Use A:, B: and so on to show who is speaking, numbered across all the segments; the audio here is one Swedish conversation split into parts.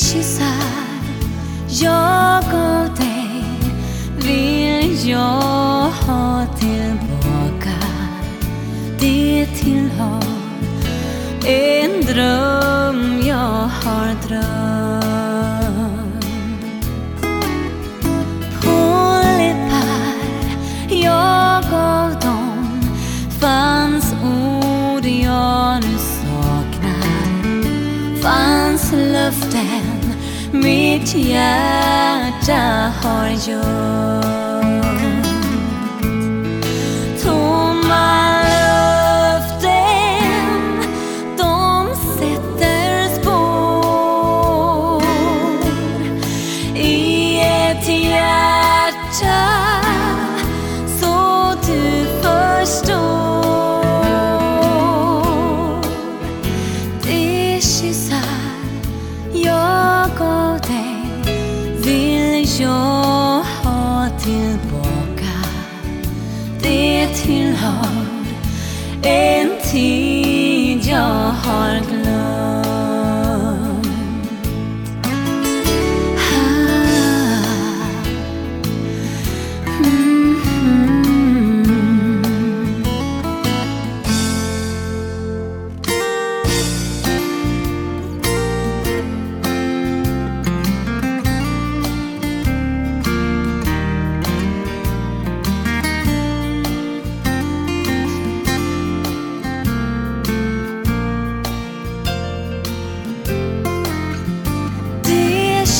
A: kyssar jag av dig vill jag ha tillbaka. Det tillhör en dröm jag har drömt. På läppar jag av dem fanns ord jag nu saknar. Fanns löften মিঠিয়া চাহৰ যোগ gömt jag ha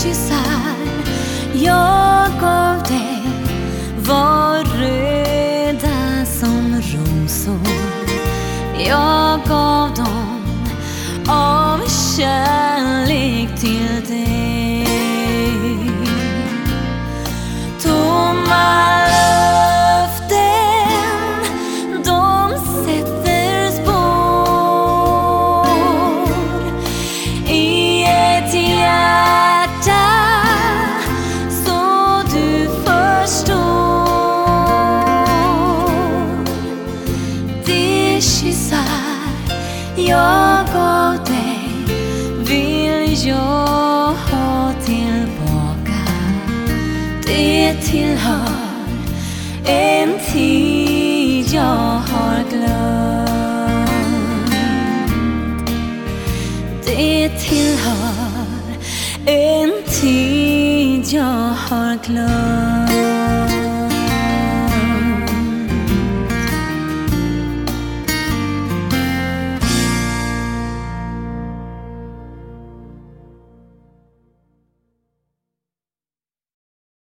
A: jag gav Det tillhör en tid jag har glömt. Det tillhör en tid jag har glömt.